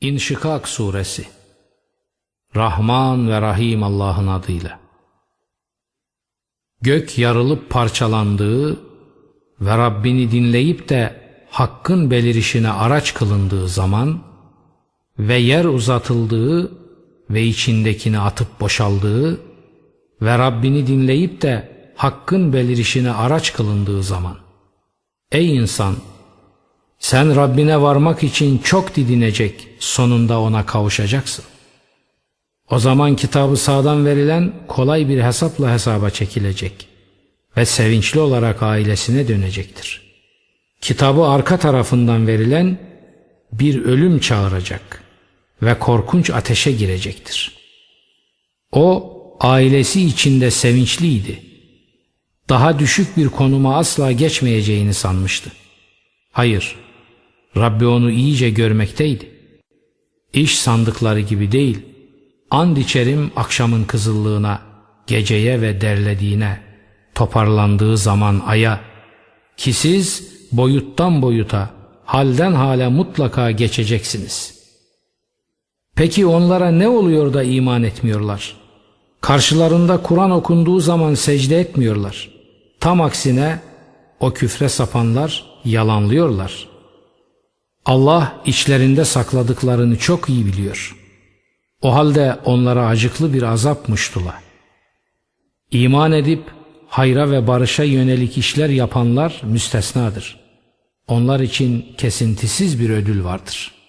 İnşikak Suresi. Rahman ve Rahim Allah'ın adıyla. Gök yarılıp parçalandığı ve Rabbini dinleyip de hakkın belirişine araç kılındığı zaman ve yer uzatıldığı ve içindekini atıp boşaldığı ve Rabbini dinleyip de hakkın belirişine araç kılındığı zaman. Ey insan! Sen Rabbine varmak için çok didinecek, sonunda ona kavuşacaksın. O zaman kitabı sağdan verilen kolay bir hesapla hesaba çekilecek ve sevinçli olarak ailesine dönecektir. Kitabı arka tarafından verilen bir ölüm çağıracak ve korkunç ateşe girecektir. O ailesi içinde sevinçliydi. Daha düşük bir konuma asla geçmeyeceğini sanmıştı. Hayır, Rabbi onu iyice görmekteydi. İş sandıkları gibi değil, and içerim akşamın kızıllığına, geceye ve derlediğine, toparlandığı zaman aya, ki siz boyuttan boyuta, halden hale mutlaka geçeceksiniz. Peki onlara ne oluyor da iman etmiyorlar? Karşılarında Kur'an okunduğu zaman secde etmiyorlar. Tam aksine o küfre sapanlar yalanlıyorlar. Allah içlerinde sakladıklarını çok iyi biliyor. O halde onlara acıklı bir azap muştula. İman edip hayra ve barışa yönelik işler yapanlar müstesnadır. Onlar için kesintisiz bir ödül vardır.''